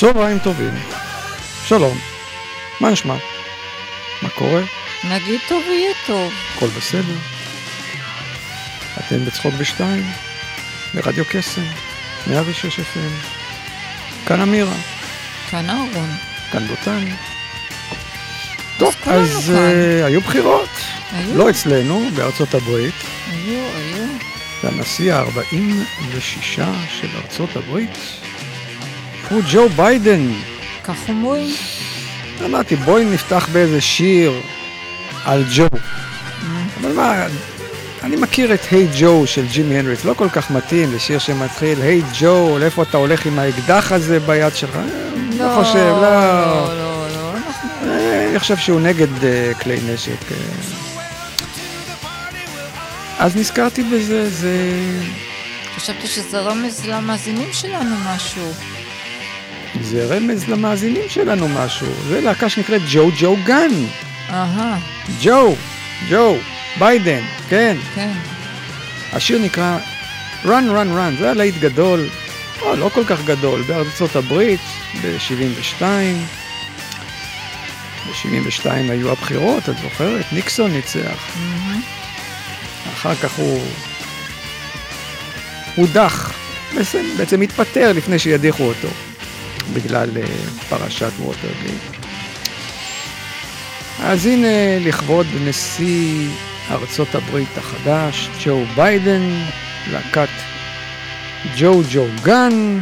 צהריים טובים. שלום. מה נשמע? מה קורה? נגיד טוב יהיה טוב. הכל בסדר. אתם בצחוק בשתיים, ברדיו קסם, 106 FM. כאן אמירה. כאן אהרון. כאן דותן. טוב, אז uh, היו בחירות. היו. לא אצלנו, בארצות הברית. היו, היו. והנשיא ה-46 של ארצות הברית הוא ג'ו ביידן. כך אומרים. אמרתי, בואי נפתח באיזה שיר על ג'ו. אבל מה, אני מכיר את היי ג'ו של ג'ימי הנדריס, לא כל כך מתאים לשיר שמתחיל, היי ג'ו, לאיפה אתה הולך עם האקדח הזה ביד שלך? לא לא, חושב, לא. לא, לא, לא. אה, אני חושב שהוא נגד אה, כלי נשק. אה. אז נזכרתי בזה, זה... חשבתי שזה רמז למאזינים שלנו משהו. זה רמז למאזינים שלנו משהו. זה להקה שנקראת ג'ו ג'ו גן. אהה, ג'ו, ג'ו, ביידן, כן. כן. השיר נקרא Run Run Run, זה היה להיט גדול, או, לא כל כך גדול, בארצות הברית, ב-72. ב-72 היו הבחירות, את זוכרת? ניקסון ניצח. מהמם. אחר כך הוא הודח, בעצם, בעצם התפטר לפני שידיחו אותו, בגלל uh, פרשת ווטרגייט. אז הנה לכבוד נשיא ארצות הברית החדש, ג'ו ביידן, להקת ג'ו ג'ו גן.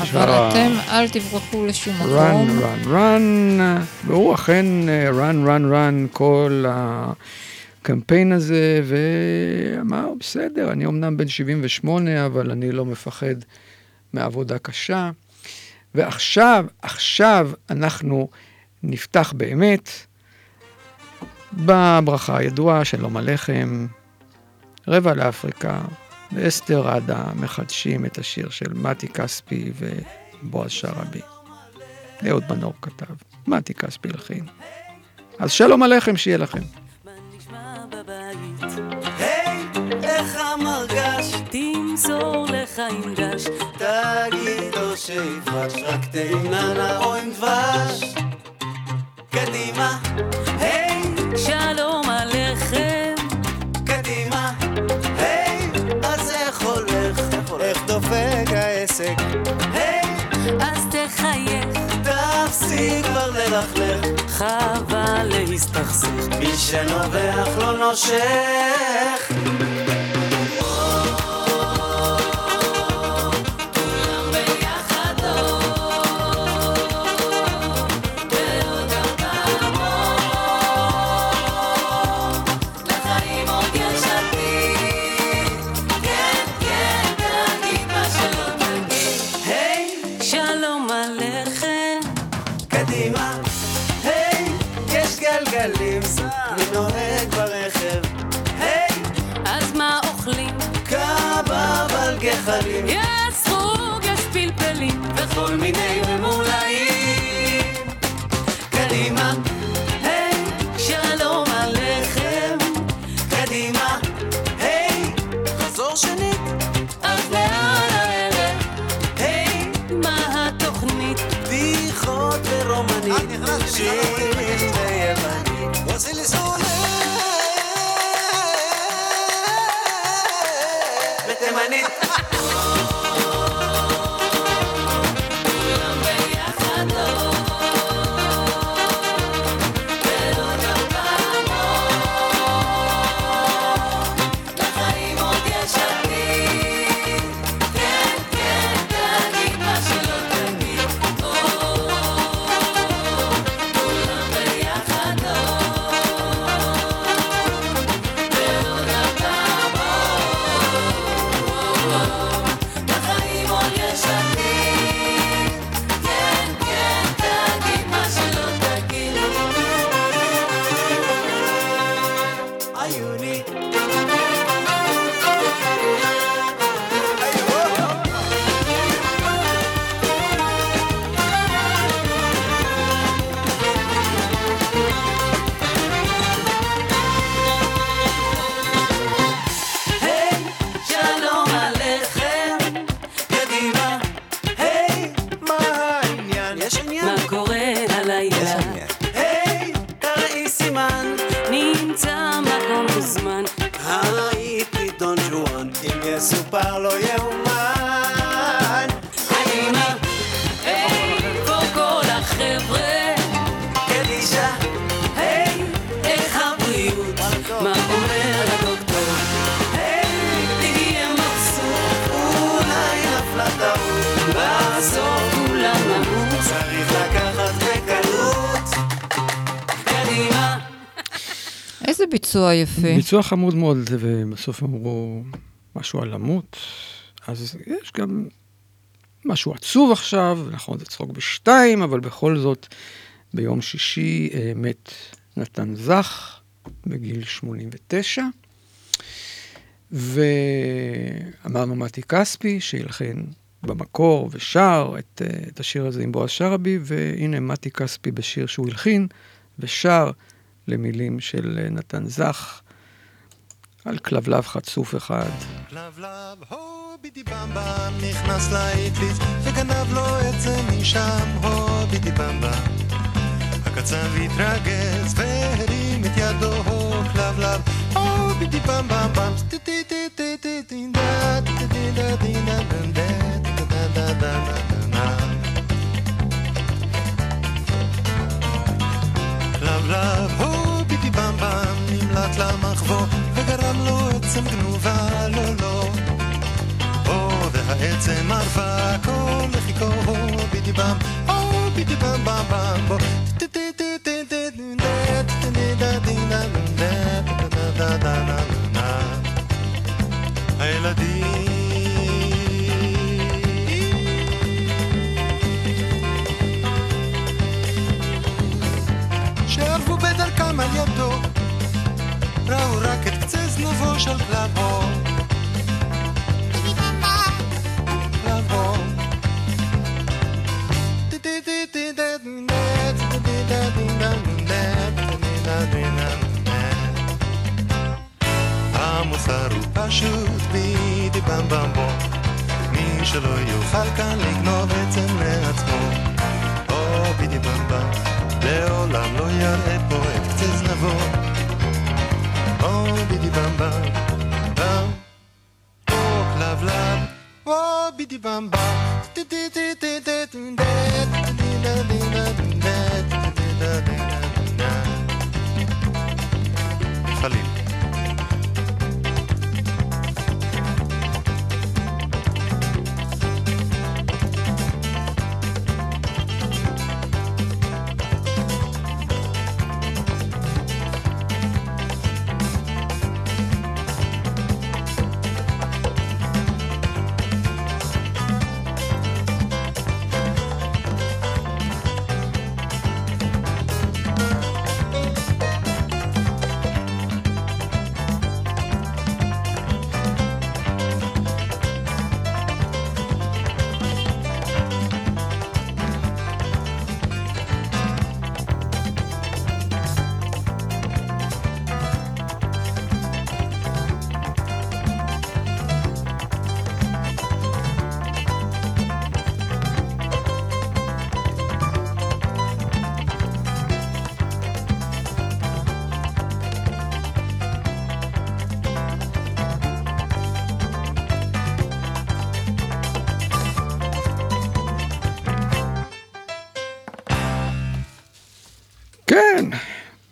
אבל אתם אל תברחו לשום מקום. run, run, והוא אכן אה, run, run, run כל הקמפיין הזה, ואמר, בסדר, אני אמנם בן 78, אבל אני לא מפחד מעבודה קשה. ועכשיו, עכשיו אנחנו נפתח באמת בברכה הידועה שלום עליכם, רבע לאפריקה, ואסתר עדה מחדשים את השיר של מתי כספי ובועז שרעבי. אהוד מנור כתב, מתי כספי לחין. אז שלום עליכם, שיהיה לכם. היי, איך המרגש? תמסור עם דש, תגיד לו שיפרש, רק תאנה או עם דבש. קדימה, היי, שלום עליכם, קדימה, היי, אז איך הולך? איך דופק העסק? היי, אז תחייך, תפסיק כבר ללכלך, חבל להסתכסך. מי שנובח לא נושך. כל מיני ממולאים. קדימה, היי, שלום עליכם. קדימה, היי, חזור שנית. אז לאן הערב? היי, מה התוכנית? בדיחות ורומנים. איזה ביצוע יפה. ביצוע חמוד מאוד, ובסוף אמרו משהו על למות. אז יש גם משהו עצוב עכשיו, נכון, זה צחוק בשתיים, אבל בכל זאת, ביום שישי אה, מת נתן זך, בגיל 89. ואמרנו מתי כספי, שהלחין במקור ושר את, אה, את השיר הזה עם בועז שרעבי, והנה מתי כספי בשיר שהוא הלחין ושר למילים של נתן זך, על כלבלב חצוף אחד. לבלב, הו בידי במבם, נכנס לאטליף וגנב לו עצם משם, הו בידי במבם. הקצב התרגז והרים את ידו, כלבלב, הו בידי במבם במ, טי טי טי טי טי טי דה, טי טי דה תנובה לו לא, לו. לא. או והעצם ערפה כל לחיקו, בדיבם, או, בדיבם, במבמבו. של קללות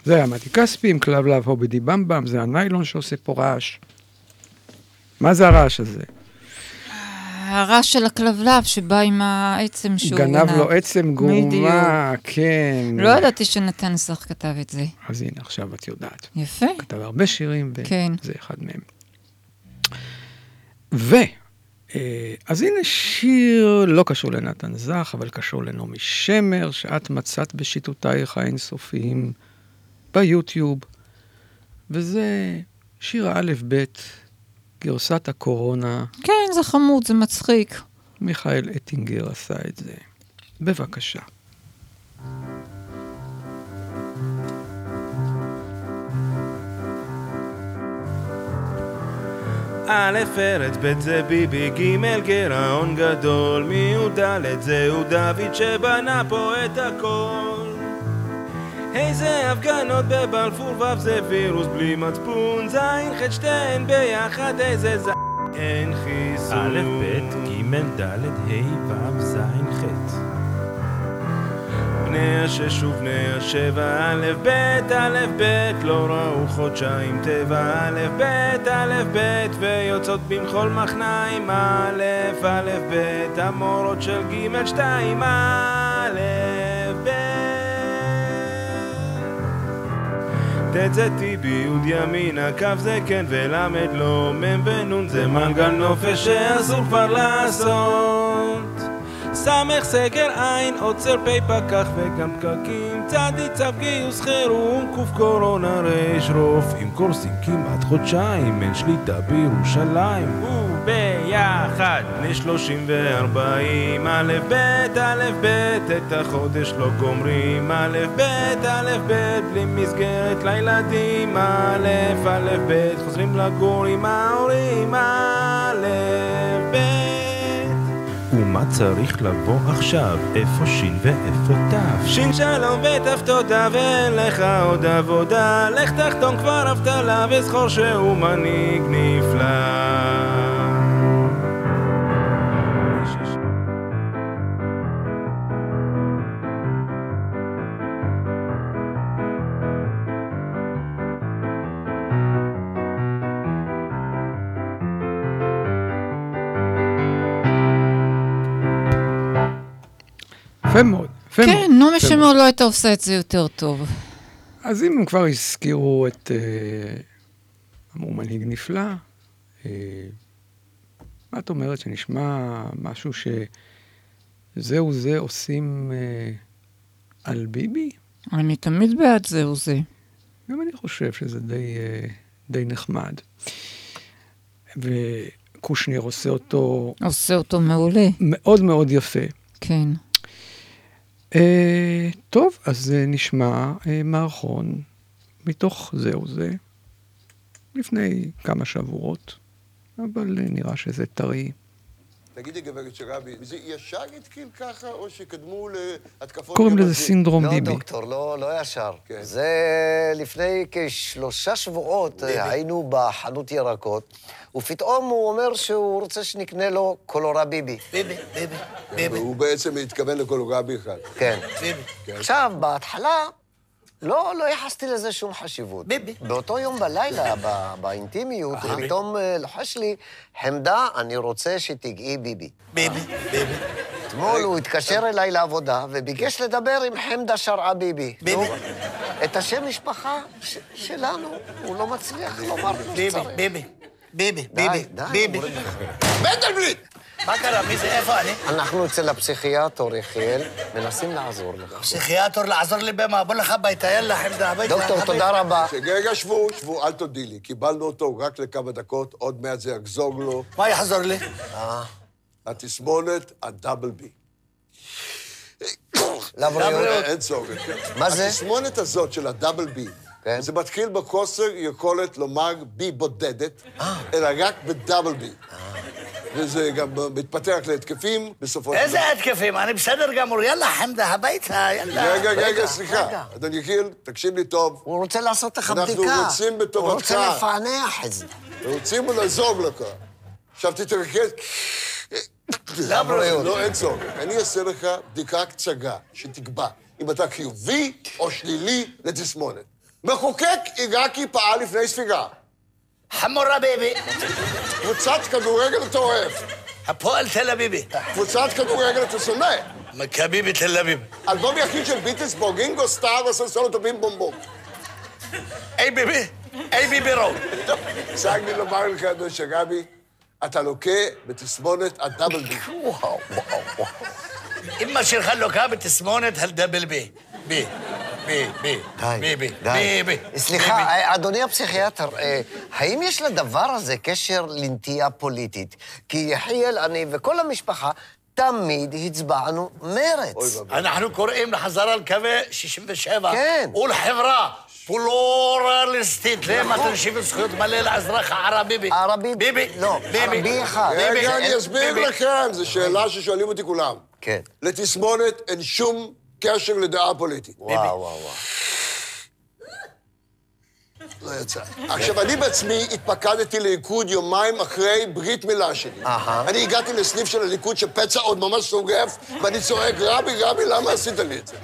זה היה מתי כספי עם כלבלב הובידי במבם, זה הניילון שעושה פה רעש. מה זה הרעש הזה? הרעש של הכלבלב שבא עם העצם שהוא גנב לו עצם גרומה, כן. לא ידעתי שנתן סך כתב את זה. אז הנה, עכשיו את יודעת. יפה. כתב הרבה שירים, כן. וזה אחד מהם. ו... אה, אז הנה שיר לא קשור לנתן זך, אבל קשור לנעמי שמר, שאת מצאת בשיטותייך האינסופיים ביוטיוב, וזה שיר האלף-בית, גרסת הקורונה, כן, זה חמוד, זה מצחיק. מיכאל אטינגר עשה את זה. בבקשה. א', ארץ, ב' זה ביבי, ג' גירעון גדול, מי הוא ד' זה הוא דוד שבנה פה את הכל. ה' זה הפגנות בבלפור, ו' זה וירוס בלי מצפון, ז', ח' שתיהן ביחד, איזה ז', אין חיסון. א', ב', ג', ד', ה', ו', ז', ח'. בני השש ובני השבע, א', ב', א', ב', לא ראו חודשיים טבע, א', ב', א', ב', ויוצאות במחול מחניים, א', א', ב', המורות של ג', שתיים, א', ט' זה טיבי, י' ימינה, כ' זה כן ולמד לא, מ' ונ' זה מנגל נופש שאסור כבר לעשות. סמך סגר עין, עוצר פ' פקח וגם פקקים, צדי צו גיוס חירום, קוף קורונה ריש רופאים קורסים כמעט חודשיים, אין שליטה בירושלים. וביחד, בני שלושים וארבעים, א' ב' א' ב', את החודש לא גומרים, א' ב' א' ב', בלי מסגרת לילדים, א' א' ב', חוזרים לגור עם ההורים, א' ב'. ומה צריך לבוא עכשיו? איפה שין ואיפה תו? שין שלום ותף תודה ואין לך עוד עבודה לך תחתום כבר אבטלה וזכור שהוא מנהיג נפלא יפה מאוד. יפה מאוד, כן, נעמי שמר. לא הייתה עושה את זה יותר טוב. אז אם הם כבר הזכירו את... אה, אמרו מנהיג נפלא, אה, מה את אומרת, שנשמע משהו שזהו זה עושים אה, על ביבי? אני תמיד בעד זהו זה. גם אני חושב שזה די, די נחמד. וקושניר עושה אותו עושה אותו מעולה. מאוד מאוד יפה. כן. אה, טוב, אז אה, נשמע אה, מערכון מתוך זהו זה, לפני כמה שבועות, אבל אה, נראה שזה טרי. תגידי, גברת שרבי, זה ישר התחיל ככה, או שקדמו להתקפות... קוראים לזה? סינדרום לא, ביבי. דוקטור, לא, לא ישר. כן. זה לפני כשלושה שבועות אה, היינו בחנות ירקות, ופתאום הוא אומר שהוא רוצה שנקנה לו קולורה ביבי. ביבי, ביבי, ביבי. והוא בעצם התכוון לקולוגבי אחד. כן. ביבי. כן. עכשיו, בהתחלה, לא, לא ייחסתי לזה שום חשיבות. ביבי. באותו יום בלילה, ב- באינטימיות, הוא פתאום אה, לוחש לי, חמדה, אני רוצה שתגעי ביבי. ביבי, ביבי. אתמול הוא התקשר אליי לעבודה וביקש לדבר עם חמדה שרעה ביבי. ביבי. את השם משפחה שלנו הוא לא מצליח לומר כמו שצריך. ביבי, ביבי, די, די. ביבי. אומרים לך. מנדלבליט! מה קרה? מי זה? איפה אני? אנחנו אצל הפסיכיאטור, יחיאל, מנסים לעזור לך. פסיכיאטר, לעזור לי במה? בוא לך הביתה, יאללה, חמדה, הביתה. דוקטור, תודה רבה. רגע, שבו, שבו, אל תודי לי. קיבלנו אותו רק לכמה דקות, עוד מעט זה יחזור לו. מה יחזור לי? התסמונת הדאבל בי. לבריאות. אין צורך. מה זה? התסמונת הזאת של הדאבל בי, כן. זה מתחיל בחוסר יכולת לומר בי בודדת, אלא רק בדאבל בי. וזה גם מתפתח להתקפים בסופו של דבר. איזה התקפים? אני בסדר גמור. יאללה, חמדה, הביתה, יאללה. רגע, רגע, רגע, סליחה. רגע. אדון יחיאל, תקשיב לי טוב. הוא רוצה לעשות לך אנחנו בדיקה. רוצים הוא בטובתך. רוצה לפענח את זה. רוצים לעזור לך. עכשיו תתרכז. לבריאות. לא, אין צורך. אני אעשה לך בדיקה קצגה, שתקבע אם אתה חיובי או שלילי לתסמונת. מחוקק עיראקי פעל לפני ספיגה. חמורה ביבי. קבוצת כדורגל אתה אוהב. הפועל תל אביבי. קבוצת כדורגל אתה שונא. מכבי בתל אביב. אלבום יחיד של ביטלס בו גינגו סטאר וסלסלות הבים בום בום. היי ביבי, היי ביבי רוק. צג לי לומר לך, אדון שגבי, אתה לוקה בתסמונת הדאבל בי. אמא שלך לוקה בתסמונת הדאבל בי. בי, בי, בי, בי, בי, בי, בי. סליחה, אה, אדוני הפסיכיאטר, אה, האם יש לדבר הזה קשר לנטייה פוליטית? כי יחיאל, אני וכל המשפחה תמיד הצבענו מרץ. אנחנו קוראים לחזרה לקווי 67. כן. ולחברה פלורליסטית למתן שוויון זכויות מלא לאזרח הערבי. ביבי. ערבי? ביבי. לא, ביבי. ערבי אחד. ביבי. רגע, אני אסביר ביבי. לכם, זו שאלה ששואלים אותי כולם. כן. לתסמונת אין שום קשר לדעה פוליטית. וואו, וואו, וואו. לא יצא. עכשיו, אני בעצמי התפקדתי לליכוד יומיים אחרי ברית מילה שלי. אהה. אני הגעתי לסניף של הליכוד שפצע עוד ממש סוגף, ואני צועק, רבי, רבי, למה עשית לי את זה?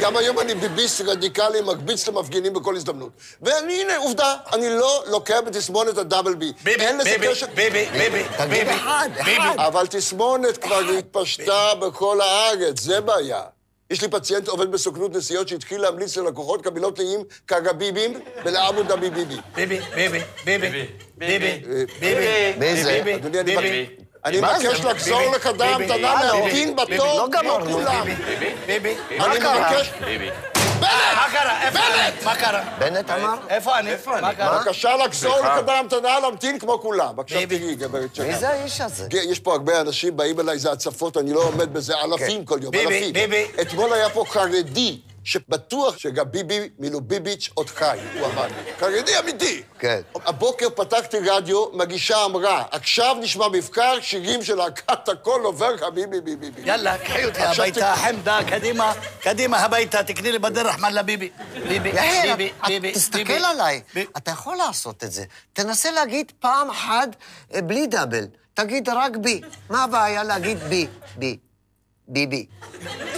גם היום אני ביביסט רדיקלי, מקביץ למפגינים בכל הזדמנות. ואני, הנה, עובדה, אני לא לוקה בתסמונת הדאבל בי. ביבי, ביבי. ביבי, ביבי, ביבי. אחד, ביבי. אחד. אבל תסמונת כבר התפשטה בכל הארץ, זה בעיה. יש לי פציינט עובד בסוכנות נסיעות שהתחיל להמליץ ללקוחות קבילות נעים כגביבים ולאבו דאבי ביבי. ביבי, ביבי, ביבי, ביבי, אה, ביבי? ביבי, ביבי. מבקש- אני מבקש? לחזור ביבי, לחדר ביבי, המתנה, ביבי, להמתין ביבי, בתור לא כמו כולם. ביבי, ביבי. מה קרה? קרה? איפה אני? מה קרה? בנט אמר? איפה אני? מה קרה? בבקשה לחזור לחדר המתנה, להמתין כמו כולם. בבקשה. תראי, גברת מי שקד. זה האיש הזה? יש פה הרבה אנשים, באים אליי, זה הצפות, אני לא עומד בזה, אלפים כל יום, ביבי, אלפים. ביבי. אתמול היה פה חרדי, שבטוח שגם ביבי מלוביביץ' עוד חי, הוא אמר לי. חרדי אמיתי. כן. הבוקר פתחתי רדיו, מגישה אמרה, עכשיו נשמע מבקר שירים של להקת הכל עובר חביבי ביבי ביבי. יאללה, קחי אותי הביתה, חמדה, קדימה, קדימה הביתה, תקני לי בדרך רחמן לביבי. ביבי, ביבי, ביבי. תסתכל ביבי. עליי. ביבי. אתה יכול לעשות את זה. תנסה להגיד פעם אחת אה, בלי דאבל. תגיד רק בי. מה הבעיה להגיד בי? בי. ביבי.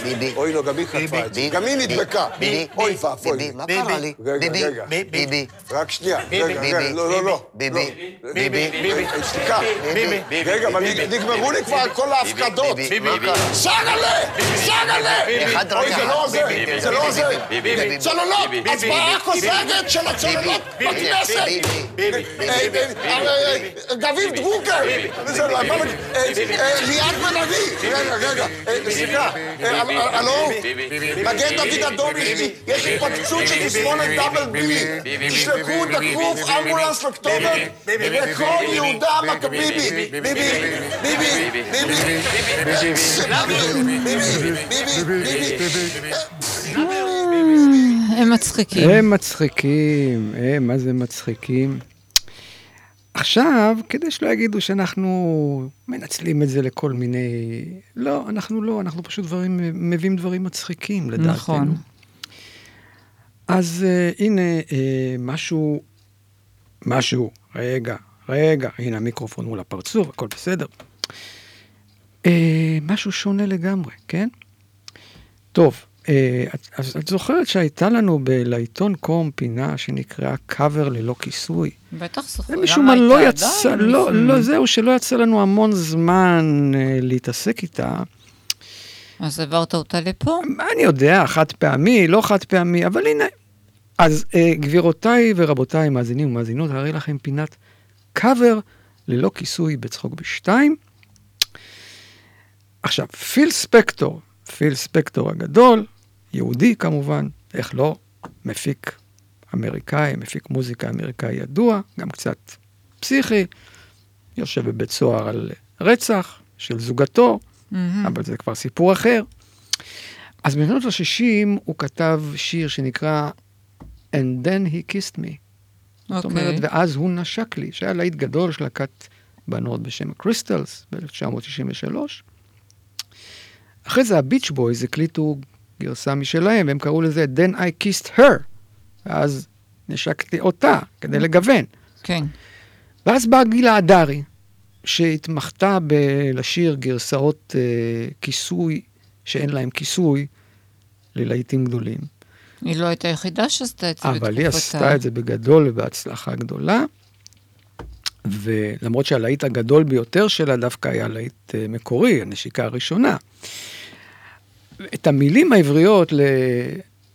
ביבי. אוי, לא, גם היא חטפה את זה. ביבי. גם היא נדבקה. ביבי. אוי ואבוי. ביבי. מה ביבי. קרה לי? רגע, ביבי. רגע. ביבי. רק שנייה, ביבי, רגע, רגע, ביבי, לא, לא, לא. ביבי, לא. ביבי, ביבי. אה, סליחה. ביבי. רגע, אבל נגמרו לי כבר כל ההפקדות. ביבי. שגלה! אחד אוי. זה לא ביבי, זה לא ביבי, זה. ביבי, ביבי. צוללות, ביבי, הצבעה ביבי, כוזבת של הצוללות ביבי, בכנסת. ביבי, אה, אה, אה, דוד דרוקר. לא? אה, אה, ליאת בן ארי. רגע, רגע, אה, סליחה. אה, אה, הלו? מגן דוד אדום, יש התפקצות של תסמונת דאבל ביבי. תשלחו דחוף אמבולנס לכתובת לכל יהודה מכביבי. ביבי, ביבי, ביבי, ביבי, ביבי, ביבי. הם מצחיקים. הם מצחיקים, הם, מה זה מצחיקים. עכשיו, כדי שלא יגידו שאנחנו מנצלים את זה לכל מיני... לא, אנחנו לא, אנחנו פשוט דברים, מביאים דברים מצחיקים, לדעתנו. נכון. אז uh, הנה uh, משהו, משהו, רגע, רגע, הנה המיקרופון מול הפרצוף, הכל בסדר. Uh, משהו שונה לגמרי, כן? טוב, אז את זוכרת שהייתה לנו לעיתון קום פינה שנקראה קאבר ללא כיסוי? בטח זוכר. ומשום מה לא יצא, לא, לא, זהו, שלא יצא לנו המון זמן uh, להתעסק איתה. אז העברת אותה לפה? אני יודע, חד פעמי, לא חד פעמי, אבל הנה. אז אה, גבירותיי ורבותיי, מאזינים ומאזינות, הרי לכם פינת קאבר ללא כיסוי בצחוק בשתיים. עכשיו, פיל ספקטור, פיל ספקטור הגדול, יהודי כמובן, איך לא, מפיק אמריקאי, מפיק מוזיקה אמריקאי ידוע, גם קצת פסיכי, יושב בבית סוהר על רצח של זוגתו, אבל זה כבר סיפור אחר. אז בשנות ה-60 הוא כתב שיר שנקרא And then he kissed me. זאת אוקיי. אומרת, ואז הוא נשק לי, שהיה להיט גדול של להקת בנות בשם הקריסטלס ב-1963. אחרי זה הביץ' בויז הקליטו גרסה משלהם, והם קראו לזה Then I kissed her. ואז נשקתי אותה כדי לגוון. כן. ואז באה גילה הדרי, שהתמחתה בלשיר גרסאות אה, כיסוי שאין להם כיסוי ללהיטים גדולים. היא לא הייתה היחידה שעשתה את זה בתקופתה. אבל היא עשתה את זה בגדול ובהצלחה גדולה. ולמרות שהלהיט הגדול ביותר שלה דווקא היה להיט אה, מקורי, הנשיקה הראשונה. את המילים העבריות ל...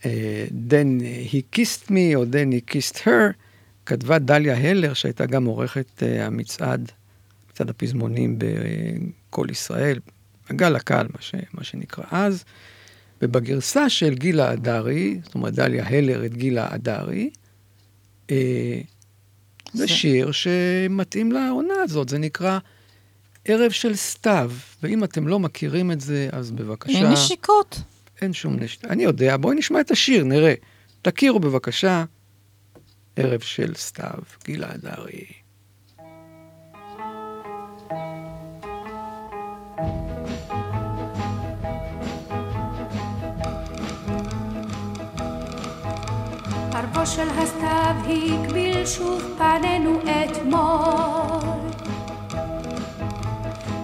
אה, then he kissed me או then he kissed her, כתבה דליה הלר, שהייתה גם עורכת אה, המצעד, מצעד הפזמונים בקול ישראל, הגל הקהל, מה, ש... מה שנקרא אז. ובגרסה של גילה הדרי, זאת אומרת דליה הלר את גילה הדרי, זה שיר שמתאים לעונה הזאת, זה נקרא ערב של סתיו, ואם אתם לא מכירים את זה, אז בבקשה... אין נשיקות. אין שום נשיקות. אני יודע, בואי נשמע את השיר, נראה. תכירו בבקשה, ערב של סתיו, הדרי. ערבו של הסתיו הקביל שוב פנינו אתמול.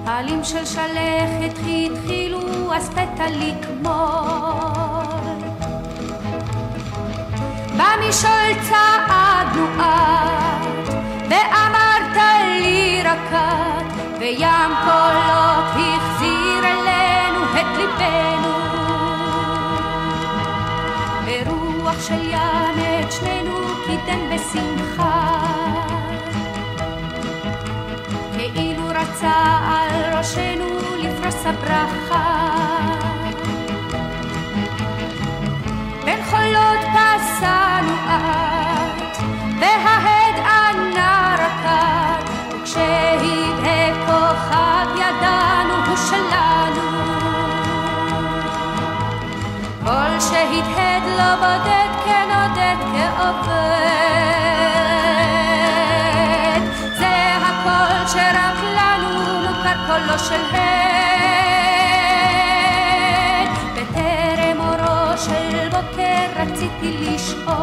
עלים של שלכת התחילו אספתא לקמול. במשעול צעדנו את, ואמרת לי רקד, וים קולות החזיר אלינו את ליבנו. ברוח של ים את שנינו קידם בשמחה. רצה על ראשנו לפרוס הברכה. בין חולות פסענו את, קולו של הד. בטרם אורו של בוקר רציתי לשאול,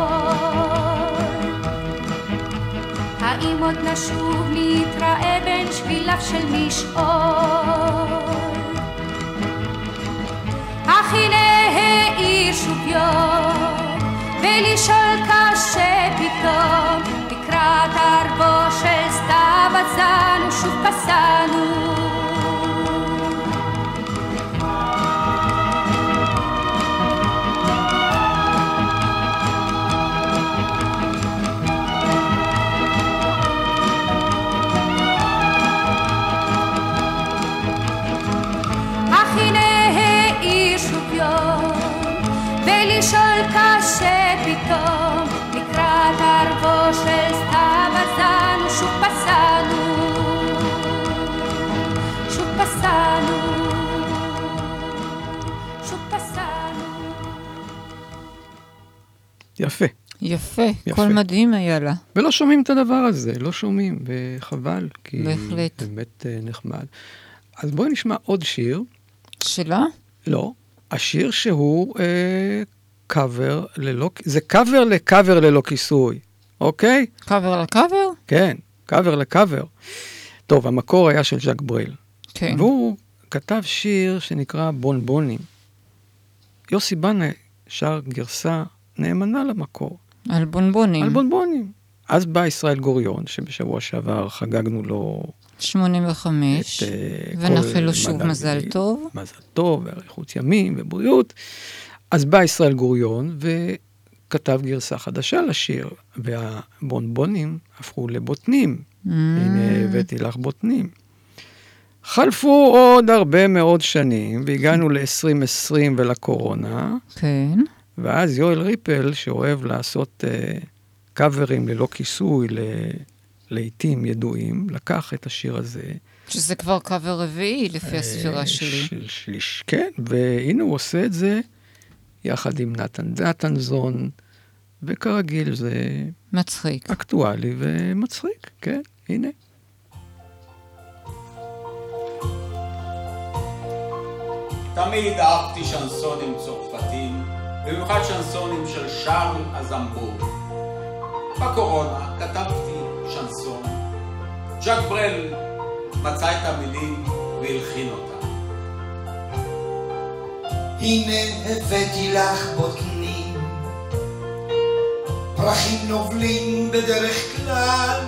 האם עוד נשוב נתראה בין שביליו של משעול? אך הנה העיר שוב יום, ולשאול קשה פתאום, לקראת ערבו של סתיו אזנו שוב פסענו. יפה. יפה, יפה. קול מדהים היה לה. ולא שומעים את הדבר הזה, לא שומעים, וחבל, כי בהחלט. באמת אה, נחמד. אז בואי נשמע עוד שיר. שלה? לא, השיר שהוא אה, קאבר ללא, זה קאבר לקאבר ללא כיסוי, אוקיי? קאבר לקאבר? כן, קאבר לקאבר. טוב, המקור היה של ז'אק ברל. כן. והוא כתב שיר שנקרא בונבונים. יוסי בנה שר גרסה נאמנה למקור. על בונבונים. על בונבונים. אז בא ישראל גוריון, שבשבוע שעבר חגגנו לו 85, את, אה, ונאחל לו שוב מזל טוב. מזל טוב, ואריכות ימים ובריאות. אז בא ישראל גוריון וכתב גרסה חדשה לשיר, והבונבונים הפכו לבוטנים. Mm. הנה הבאתי לך בוטנים. חלפו עוד הרבה מאוד שנים, והגענו ל-2020 ולקורונה, כן. ואז יואל ריפל, שאוהב לעשות uh, קאברים ללא כיסוי לעיתים ידועים, לקח את השיר הזה. שזה כבר קאבר רביעי לפי הספירה אה, שלי. של שליש, כן, והנה הוא עושה את זה יחד עם נתן דטנזון, וכרגיל זה... מצחיק. אקטואלי ומצחיק, כן, הנה. תמיד אהבתי שנסונים צרפתים, במיוחד שנסונים של שארל אזמבור. בקורונה כתבתי שנסון. ז'אק ברל מצא את המילים והלחין אותם. הנה הבאתי לך בוטנים, פרחים נובלים בדרך כלל,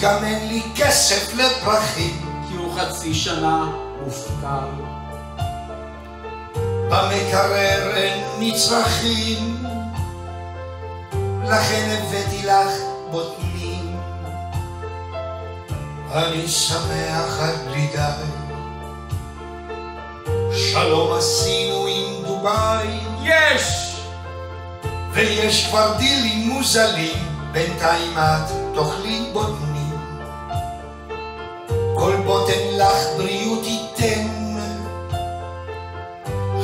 גם אין לי כסף לפרחים. כי הוא חצי שנה מופקר. במקרר אין מצרכים, לכן הבאתי לך בוטנים. אני שמח עד בלי די. שלום עשינו עם דובאי. יש! ויש כבר דילים מוזלים, בינתיים את תאכלי בוטנים. כל בוטן לך בריאות ייתן.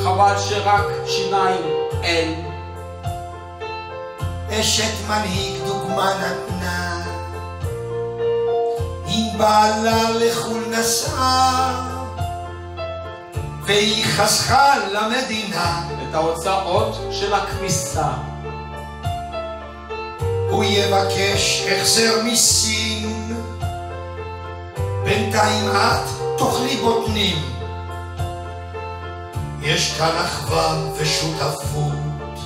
חבל שרק שיניים אין. אשת מנהיג דוגמה נתנה, אם בעלה לחו"ל נסעה, והיא חסכה למדינה את ההוצאות של הכביסה. הוא יבקש החזר מיסים, בינתיים את תאכלי בוטנים. יש כאן אחווה ושותפות,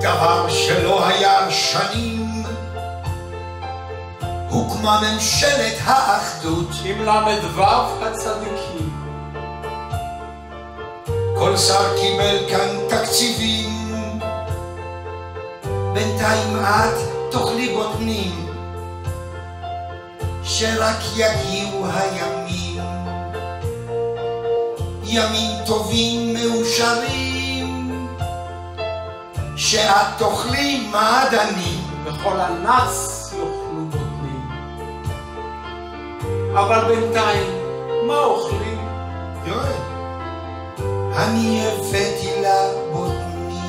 דבר שלא היה שנים. הוקמה ממשלת האחדות עם ל"ו הצדיקים. כל שר קיבל כאן תקציבים, בינתיים את תאכלי בוטנים, שרק יגיעו הימים, ימים טובים מאושרים, שאת תאכלי מעדנים. וכל הנץ יאכלו בוטנים. אבל בינתיים, מה אוכלים? יואל, אני הבאתי לה בוטנים.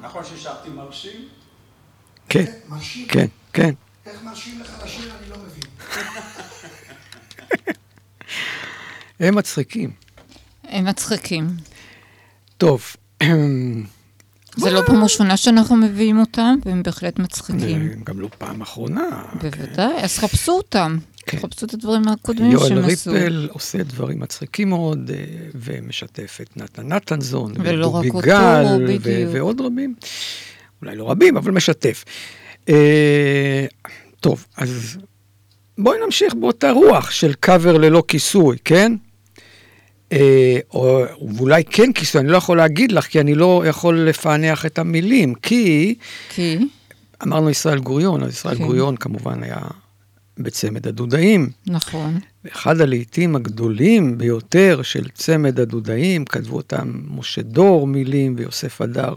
נכון ששרתי מרשים? כן, מרשים? כן, כן. איך מרשים לך לשיר אני לא מבין. הם מצחיקים. הם מצחיקים. טוב, זה לא פעם ראשונה שאנחנו מביאים אותם, והם בהחלט מצחיקים. גם לא פעם אחרונה. בוודאי, אז חפשו אותם. חפשו את הדברים הקודמים יואל שהם עשו. ריפל עושה דברים מצחיקים מאוד, אה, ומשתף את נתן נתנזון, ולא רק אותו, בדיוק. ועוד רבים. אולי לא רבים, אבל משתף. אה, טוב, אז בואי נמשיך באותה רוח של קאבר ללא כיסוי, כן? אה, או ואולי כן כיסוי, אני לא יכול להגיד לך, כי אני לא יכול לפענח את המילים, כי... כי? אמרנו ישראל גוריון, אז ישראל כן. גוריון כמובן היה בצמד הדודאים. נכון. אחד הלעיתים הגדולים ביותר של צמד הדודאים, כתבו אותם משה דור מילים ויוסף הדר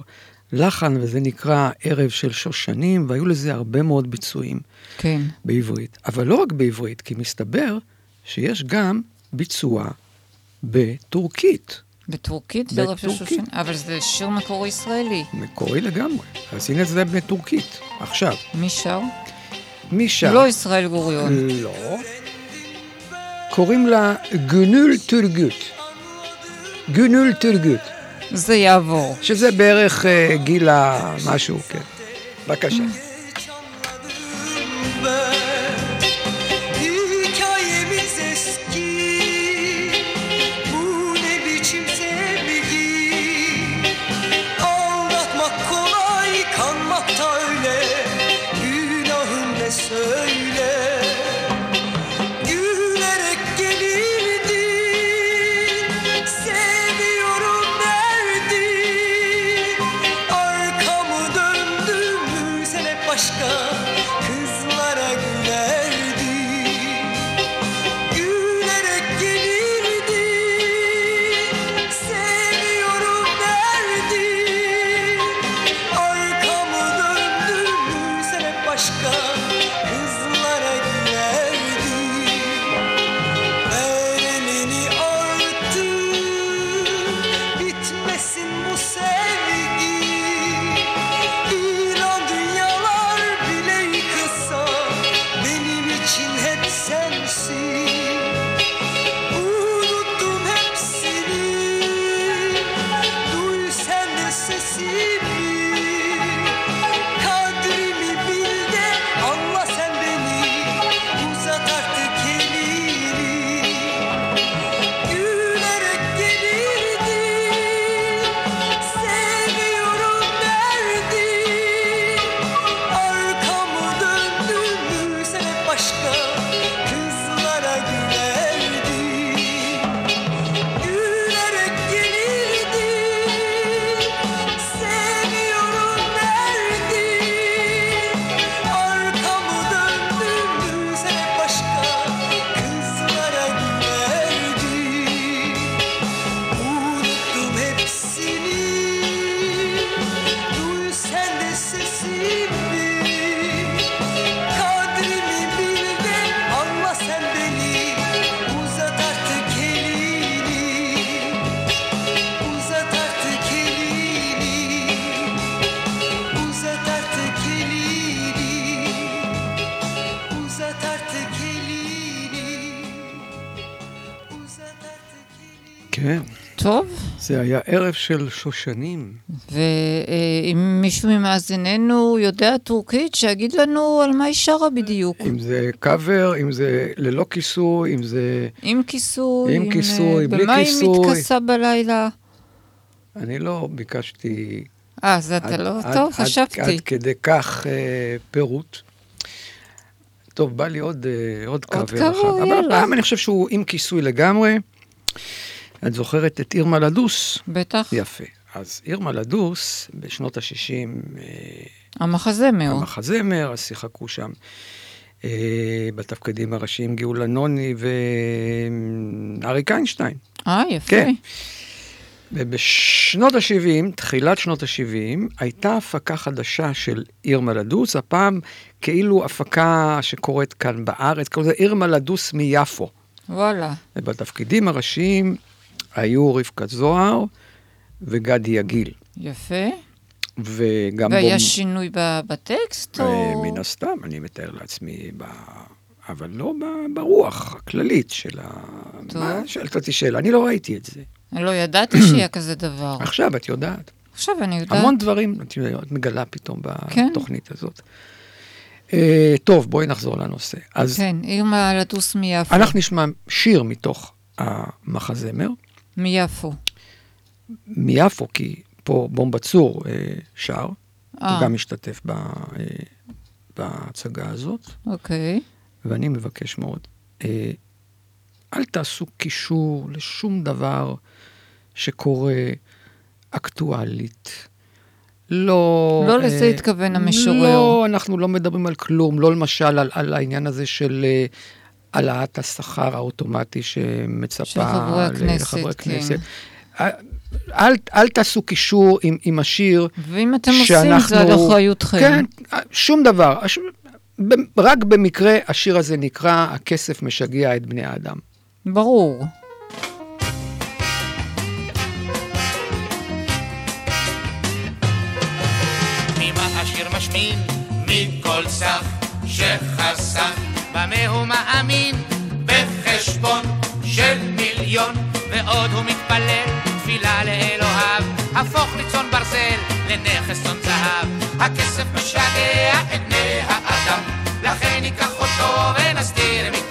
לחן, וזה נקרא ערב של שושנים, והיו לזה הרבה מאוד ביצועים כן. בעברית. אבל לא רק בעברית, כי מסתבר שיש גם ביצוע בטורקית. בטורקית זה ערב של בטורקית. שושן, אבל זה שיר מקורי ישראלי. מקורי לגמרי. אז הנה זה בטורקית, עכשיו. מי שר? מי שר? לא ישראל גוריון. לא. קוראים לה גנול טורגוט. גנול טורגוט. זה יעבור. שזה בערך אה, גיל המשהו, כן. בבקשה. זה היה ערב של שושנים. ואם מישהו ממאזיננו יודע טורקית, שיגיד לנו על מה היא שרה בדיוק. אם זה קאבר, אם זה ללא כיסוי, אם זה... עם כיסוי, עם כיסוי, בלי במה כיסוי. היא מתכסה בלילה? אני לא ביקשתי... אה, זה אתה לא... טוב, חשבתי. עד כדי כך אה, פירוט. טוב, בא לי עוד, אה, עוד קאבר אחד. אבל. הפעם אני חושב שהוא עם כיסוי לגמרי. את זוכרת את אירמה לדוס? בטח. יפה. אז אירמה לדוס, בשנות ה-60, המחזמר. המחזמר, אז שיחקו שם אה, בתפקידים הראשיים גאולה נוני ואריק איינשטיין. אה, יפה. כן. ובשנות ה-70, תחילת שנות ה-70, הייתה הפקה חדשה של אירמה לדוס, הפעם כאילו הפקה שקורית כאן בארץ, קוראים לזה אירמה לדוס מיפו. וואלה. ובתפקידים הראשיים היו רבקה זוהר וגדי יגיל. יפה. וגם והיה בו- שינוי בטקסט, אה, או... מן הסתם, אני מתאר לעצמי, ב... אבל לא ב- ברוח הכללית של ה... טוב. מה, שאלת אותי שאלה, אני לא ראיתי את זה. אני לא ידעתי שיהיה כזה דבר. עכשיו את יודעת. עכשיו אני יודעת. המון דברים, את מגלה פתאום כן. בתוכנית הזאת. אה, טוב, בואי נחזור לנושא. אז כן, אירמה לטוס מיפו. אנחנו נשמע שיר מתוך המחזמר, מיפו. מיפו, כי פה בומבה צור אה, שר, אה. הוא גם משתתף ב, אה, בהצגה הזאת, אוקיי. ואני מבקש מאוד, אה, אל תעשו קישור לשום דבר שקורה אקטואלית. לא... לא לזה אה, התכוון המשורר. לא, אנחנו לא מדברים על כלום, לא למשל על, על העניין הזה של אה, העלאת השכר האוטומטי שמצפה של חברי ל- הכנסת, לחברי כן. כנסת. אל, אל, תעשו קישור עם, עם השיר ואם אתם עושים, זה על אחריותכם. כן, שום דבר. הש- ב- רק במקרה השיר הזה נקרא "הכסף משגע את בני האדם". ברור. ממה השיר משמין מכל סך שחסך במה הוא מאמין בחשבון של מיליון ועוד הוא מתפלל תפילה לאלוהיו הפוך מצאן ברזל לנכס צאן זהב. הכסף משגע את בני האדם לכן ניקח אותו ונסתיר מכולם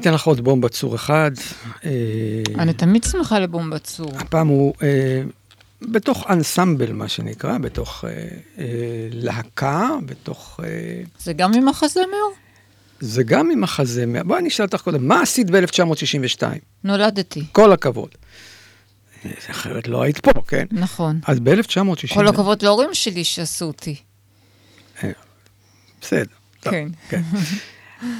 ניתן לך עוד בומבה צור אחד. אה, אני תמיד שמחה לבומבת צור. הפעם הוא אה, בתוך אנסמבל, מה שנקרא, בתוך אה, להקה, בתוך... זה גם ממחזמר? זה גם ממחזמר. בואי אני אשאל אותך קודם, מה עשית ב-1962? נולדתי. כל הכבוד. אחרת לא היית פה, כן? נכון. אז ב-1960... כל הכבוד להורים שלי שעשו אותי. בסדר. טוב, כן.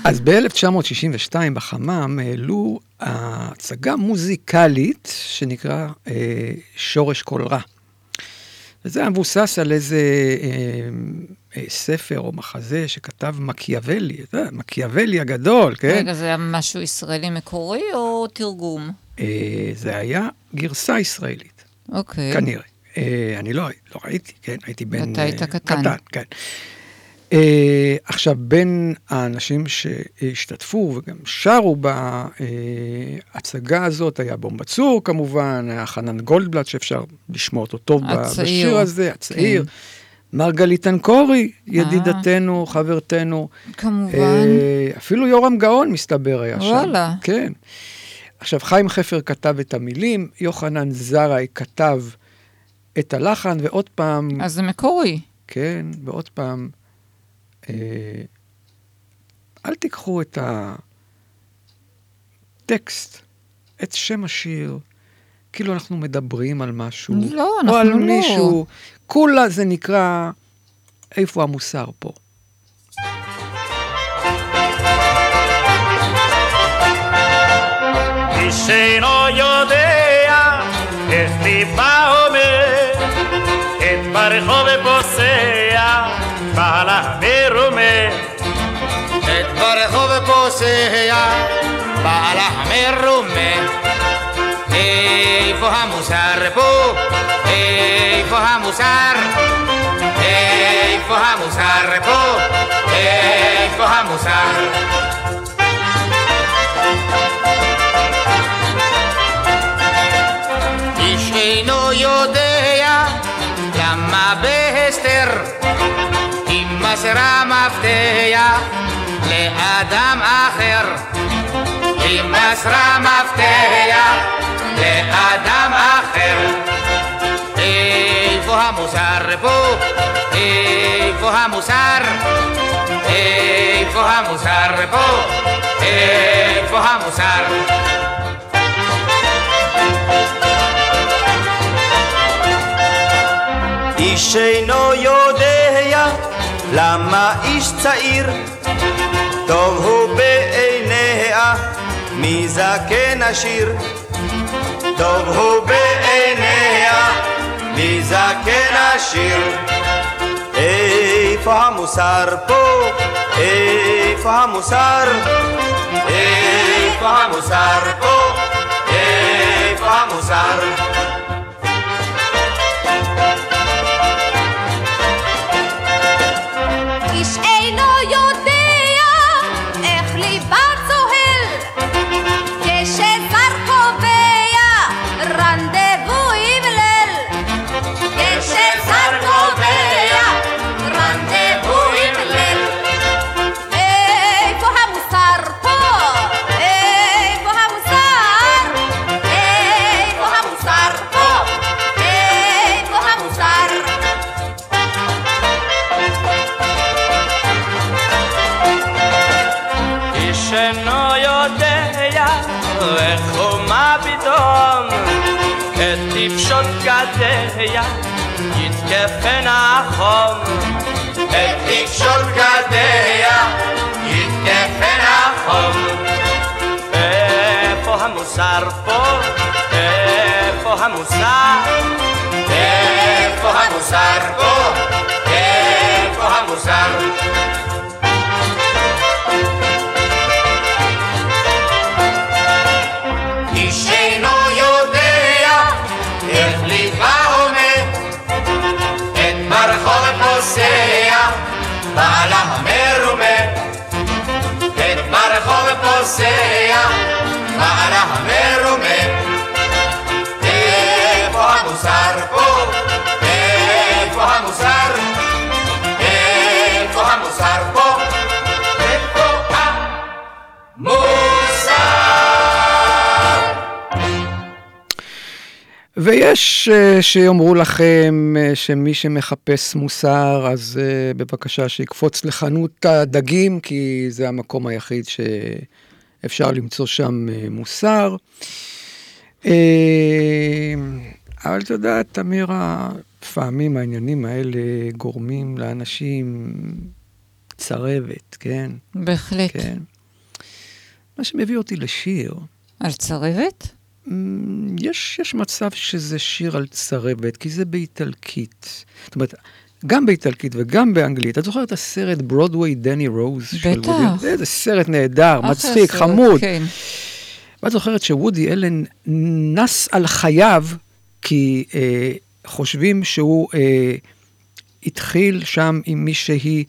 אז ב-1962 בחמ"ם העלו הצגה מוזיקלית שנקרא אה, שורש כל רע. וזה היה מבוסס על איזה אה, אה, ספר או מחזה שכתב מקיאוולי, אתה יודע, מקיאוולי הגדול, כן? רגע, זה היה משהו ישראלי מקורי או תרגום? אה, זה היה גרסה ישראלית, אוקיי. כנראה. אה, אני לא, לא ראיתי, כן, הייתי בן... אתה היית אה, קטן. קטן, כן. אה, עכשיו, בין האנשים שהשתתפו וגם שרו בהצגה הזאת, היה בומבצור כמובן, היה חנן גולדבלט, שאפשר לשמוע אותו טוב הצעיר. בשיר הזה, הצעיר. כן. מרגלית אנקורי, ידידתנו, חברתנו. כמובן. אה, אפילו יורם גאון, מסתבר, היה שם. וואלה. כן. עכשיו, חיים חפר כתב את המילים, יוחנן זרעי כתב את הלחן, ועוד פעם... אז זה מקורי. כן, ועוד פעם, אה, אל תיקחו את הטקסט, את שם השיר, כאילו אנחנו מדברים על משהו. לא, או אנחנו על לא. מישהו. כולה זה נקרא, איפה המוסר פה? איש אינו יודע ברחוב פוסע, בעלה המרומה. איפה המוסר פה? איפה המוסר? איפה המוסר פה? איפה המוסר? איש אינו יודע למה בהסתר היא מסרה מפתח לאדם אחר היא מסרה מפתח לאדם אחר איפה המוסר פה? איפה המוסר? איפה המוסר פה? איפה המוסר? איש אינו יודע למה איש צעיר טוב הוא בעיניה מזקן עשיר טוב הוא בעיניה מזקן עשיר איפה המוסר פה? איפה המוסר? איפה המוסר פה? איפה המוסר? את תפשוט גדיה יתקפנה החום איפה המוסר פה? איפה המוסר? איפה המוסר פה? איפה המוסר? ויש uh, שיאמרו לכם uh, שמי שמחפש מוסר, אז uh, בבקשה שיקפוץ לחנות הדגים, כי זה המקום היחיד שאפשר למצוא שם מוסר. אבל את יודעת, תמירה, לפעמים העניינים האלה גורמים לאנשים צרבת, כן? בהחלט. כן. מה שמביא אותי לשיר. על צרבת? אמ, יש, יש מצב שזה שיר על צרבת, כי זה באיטלקית. זאת אומרת, גם באיטלקית וגם באנגלית. את זוכרת את הסרט ברודווי דני רוז? בטח. איזה סרט נהדר, מצחיק, סרט, חמוד. כן. ואת זוכרת שוודי אלן נס על חייו, כי אה, חושבים שהוא אה, התחיל שם עם מי שהיא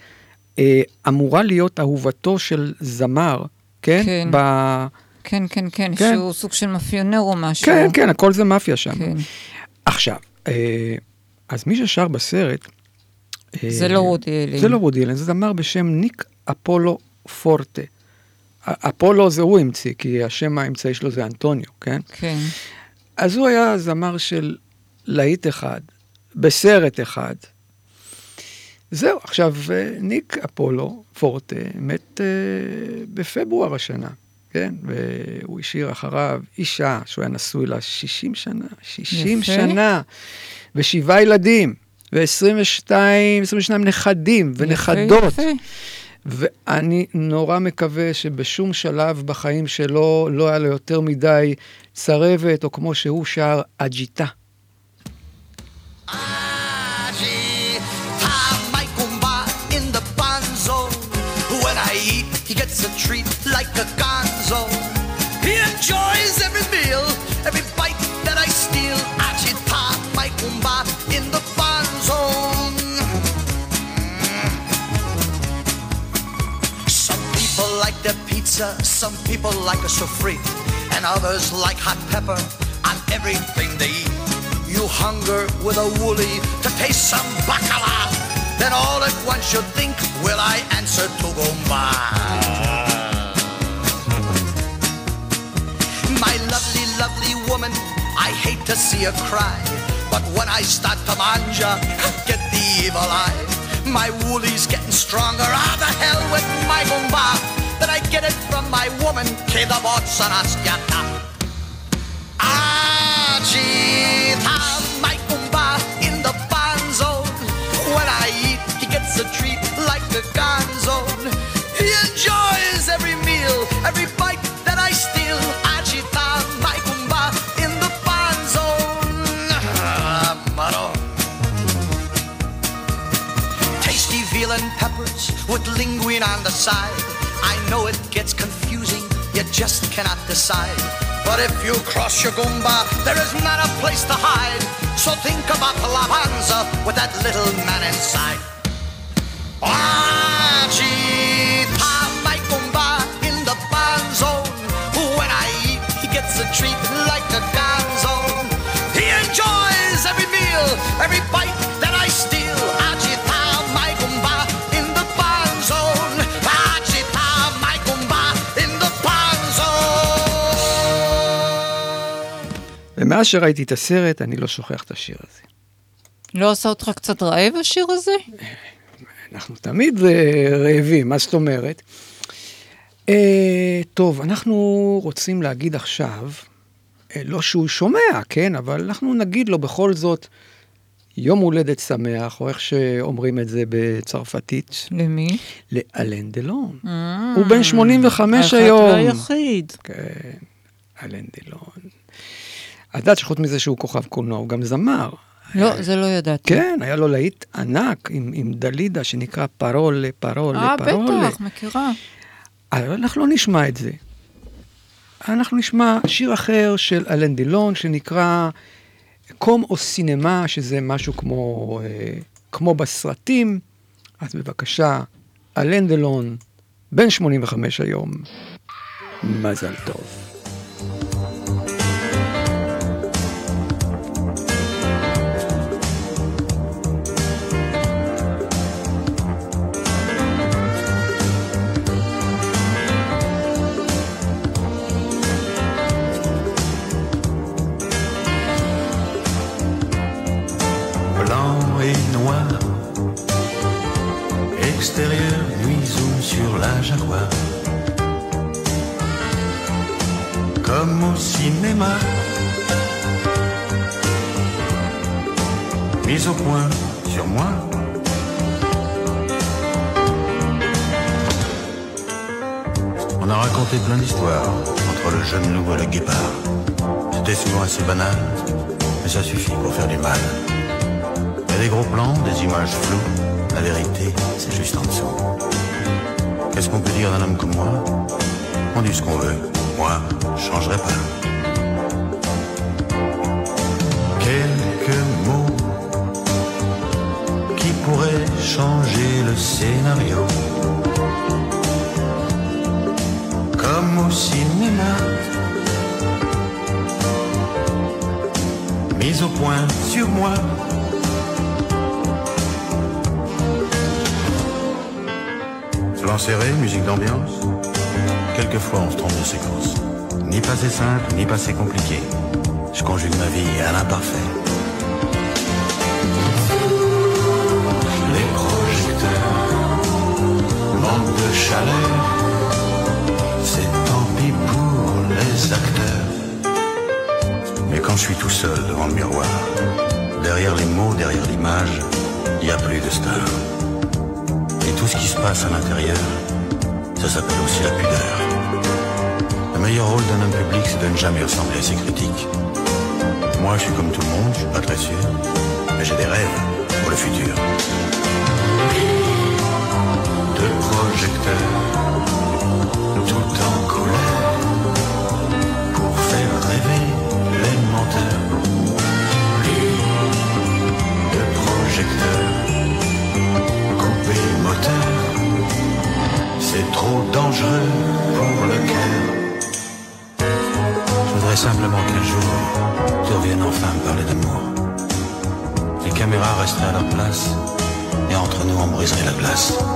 אה, אמורה להיות אהובתו של זמר, כן? כן. ב... כן, כן, כן, כן. שהוא סוג של מאפיונר או משהו. כן, כן, הכל זה מאפיה שם. כן. עכשיו, אה, אז מי ששר בסרט... אה, זה לא וודי אלן. זה לא וודי אלן, זה זמר בשם ניק אפולו פורטה. אפולו זה הוא המציא, כי השם האמצעי שלו זה אנטוניו, כן? כן. אז הוא היה זמר של להיט אחד, בסרט אחד. זהו, עכשיו, אה, ניק אפולו פורטה מת אה, בפברואר השנה, כן? והוא השאיר אחריו אישה שהוא היה נשוי לה 60 שנה, 60 יפה. שנה, ושבעה ילדים, ו-22 22 נכדים ונכדות. יפה. ואני נורא מקווה שבשום שלב בחיים שלו לא היה לו יותר מדי צרבת, או כמו שהוא שר, אג'יטה. Pizza, some people like a sofrito, and others like hot pepper on everything they eat. You hunger with a woolly to taste some bacala. Then all at once you think, will I answer to Gomba? My lovely, lovely woman, I hate to see her cry. But when I start to manja, get the evil eye. My woolly's getting stronger. Ah, the hell with my Gomba. Then I get it from my woman, Keda Botsanaskiata. Agita, my Gomba in the ban zone. When I eat, he gets a treat like a gonzo. He enjoys every meal, every bite that I steal. Agita, my Gomba in the ban zone. Tasty veal and peppers with linguine on the side. I know it gets confusing, you just cannot decide. But if you cross your Goomba, there is not a place to hide. So think about the Lavanza with that little man inside. Agita, my Goomba in the ban zone. When I eat, he gets a treat like a gonzo. He enjoys every meal, every ומאז שראיתי את הסרט, אני לא שוכח את השיר הזה. לא עשה אותך קצת רעב השיר הזה? אנחנו תמיד אה, רעבים, מה זאת אומרת? אה, טוב, אנחנו רוצים להגיד עכשיו, אה, לא שהוא שומע, כן, אבל אנחנו נגיד לו בכל זאת יום הולדת שמח, או איך שאומרים את זה בצרפתית. למי? לאלן דלון. אה, הוא בן 85 האחד היום. והיחיד. כן, אלן דלון. את יודעת שחוץ מזה שהוא כוכב קולנוע, הוא גם זמר. לא, זה לא ידעתי. כן, היה לו להיט ענק עם, עם דלידה שנקרא פרולה, פרולה, אה, פרולה. בטח, מכירה. אבל אנחנו לא נשמע את זה. אנחנו נשמע שיר אחר של אלן דילון שנקרא קום או סינמה, שזה משהו כמו, אה, כמו בסרטים. אז בבקשה, אלן דילון, בן 85 היום, מזל טוב. Comme au cinéma. Mise au point sur moi. On a raconté plein d'histoires entre le jeune loup et le guépard. C'était souvent assez banal, mais ça suffit pour faire du mal. Il y a des gros plans, des images floues, la vérité, c'est juste en dessous. Qu'est-ce qu'on peut dire d'un homme comme moi? On dit ce qu'on veut, moi, changerai pas. Quelques mots qui pourraient changer le scénario. Comme au cinéma. Mise au point sur moi. Plan serré, musique d'ambiance. Quelquefois on se trompe de séquence. Ni passé simple, ni passé compliqué. Je conjugue ma vie à l'imparfait. Les projecteurs manquent de chaleur. C'est tant pis pour les acteurs. Mais quand je suis tout seul devant le miroir, derrière les mots, derrière l'image, il n'y a plus de star. Et tout ce qui se passe à l'intérieur, ça s'appelle aussi la pudeur. Le meilleur rôle d'un homme public, c'est de ne jamais ressembler à ses critiques. Moi, je suis comme tout le monde, je suis pas très sûr, mais j'ai des rêves pour le futur. Deux projecteurs, tout en couleur, dust.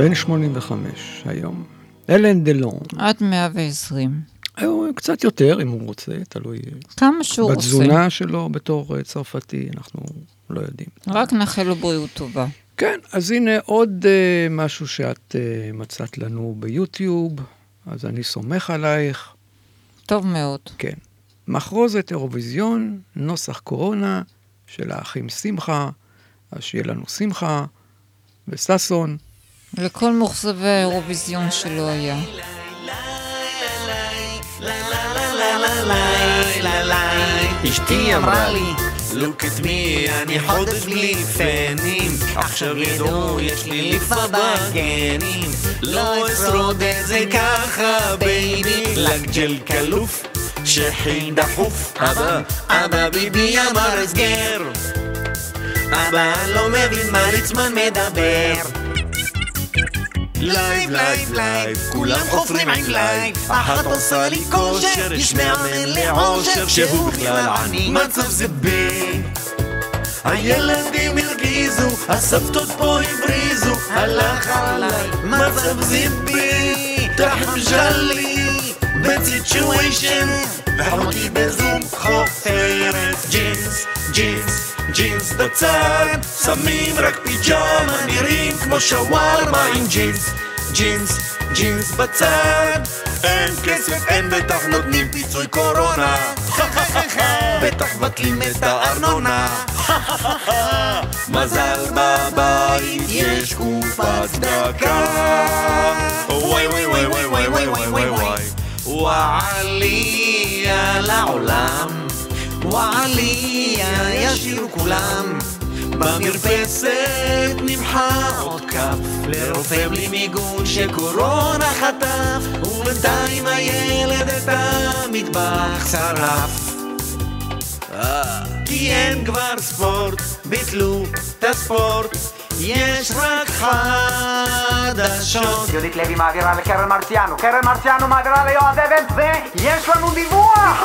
בן 85 היום. אלן דלון. עד 120. הוא קצת יותר, אם הוא רוצה, תלוי. כמה שהוא רוצה. בתזונה שלו בתור אה, צרפתי, אנחנו לא יודעים. רק נאחל לו בריאות טובה. כן, אז הנה עוד uh, משהו שאת uh, מצאת לנו ביוטיוב, אז אני סומך עלייך. טוב מאוד. כן. מחרוזת אירוויזיון, נוסח קורונה של האחים שמחה, אז שיהיה לנו שמחה וששון. לכל מוכזבי האירוויזיון שלא היה. אשתי אמרה לי, look at me, אני חודש בלי פנים, עכשיו ידעו, יש לי ליפה בגנים, לא אשרוד את זה ככה, בייבי, לג'ל כלוף, שחיל דחוף, אבא, אבא ביבי אמר הסגר, אבא לא מבין מה ליצמן מדבר. לייב, לייב, לייב, כולם חופרים עם לייב אחת עושה לי כושר, יש מאמן לעושר שהוא בכלל עני, מצב זה ב... הילדים הרגיזו, הסבתות פה הבריזו, הלך עליי, מצב זה ב... תחמג'לי, בסיטואשן, ואחותי בזום חופרת ג'ינס, ג'ינס, ג'ינס בצד, שמים רק פיג'מה, נראים כמו שווארמה עם ג'ינס, ג'ינס, ג'ינס בצד. אין כסף, אין בטח נותנים פיצוי קורונה. בטח מבטלים את הארנונה. מזל בבית יש קופת צדקה וואי וואי וואי וואי וואי וואי וואי וואליה לעולם וואליה ישירו כולם. במרפסת נמחא עוד כף לרופא בלי מיגון שקורונה חטף ובינתיים הילד את המטבח שרף אה, כי אין כבר ספורט, ביטלו את הספורט יש רק חדשות יהודית לוי מעבירה לקרן מרציאנו, קרן מרציאנו מעבירה ליואב אבן, ויש לנו דיווח!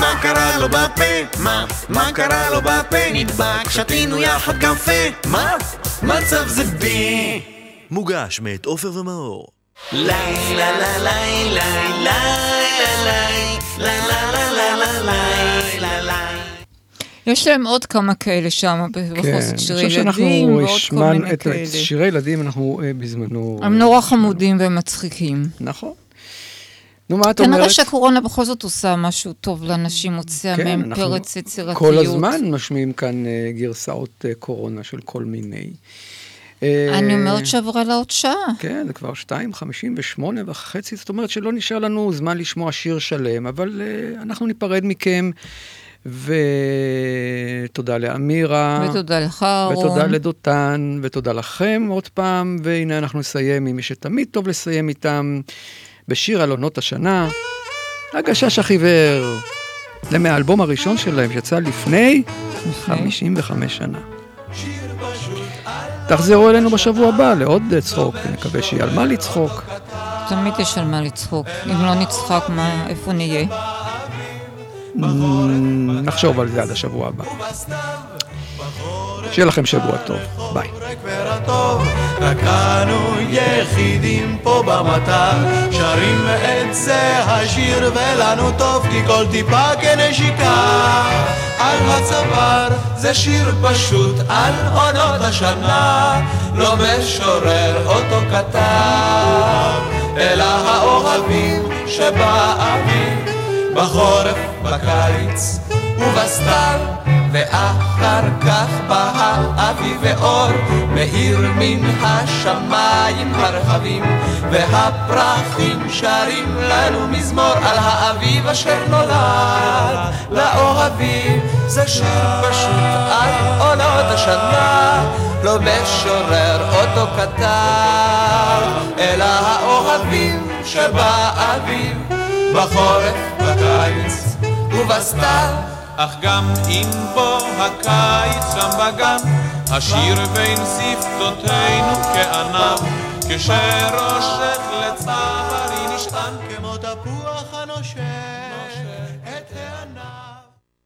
מה קרה לו בפה? מה? מה קרה לו בפה? נדבק, שתינו יחד קפה מה? מצב זה בי מוגש מאת עופר ומאור. לילה לילה לילה לילה לילה לילה לילה לילה יש להם עוד כמה כאלה שם, כן, בחוסר שירי ילדים, ועוד כל מיני כאלה. את שירי ילדים, אנחנו אה, בזמנו... הם נורא חמודים ומצחיקים. נכון. נו, מה את כנראה אומרת? שהקורונה בכל זאת עושה משהו טוב לאנשים, מוציאה כן, מהם פרץ יצירתיות. כל הזמן משמיעים כאן אה, גרסאות אה, קורונה של כל מיני. אה, אני אומרת שעברה לה עוד שעה. כן, זה כבר 2.58 וחצי, זאת אומרת שלא נשאר לנו זמן לשמוע שיר שלם, אבל uh, אנחנו ניפרד מכם, ותודה לאמירה. ותודה לך, אהרון. ותודה לדותן, ותודה לכם עוד פעם, והנה אנחנו נסיים עם מי שתמיד טוב לסיים איתם, בשיר על עונות השנה, הגשש החיוור, זה מהאלבום הראשון שלהם, שיצא לפני 55 שנה. תחזרו אלינו בשבוע הבא לעוד צחוק, נקווה שיהיה על מה לצחוק. תמיד יש על מה לצחוק. אם לא נצחק, מה, איפה נהיה? נחשוב על זה עד השבוע הבא. שיהיה לכם שבוע טוב, ביי. רק אנו יחידים פה במטר. שרים את זה השיר ולנו טוב כי כל טיפה כנשיקה. על הצוואר זה שיר פשוט על עונות השנה. לא משורר אותו כתב אלא האוהבים שבאביב בחורף בקיץ ובסתיו ואחר כך בא האביב ואור מאיר מן השמיים הרחבים והפרחים שרים לנו מזמור על האביב אשר נולד לאוהבים. זה שיר פשוט על עונות השנה לא משורר אותו כתב אלא האוהבים שבאביב בחורף בקיץ ובסתיו. אך גם אם בוא הקיץ שם בגן, השיר בין שפתותינו כענב, כשראשך לצהרי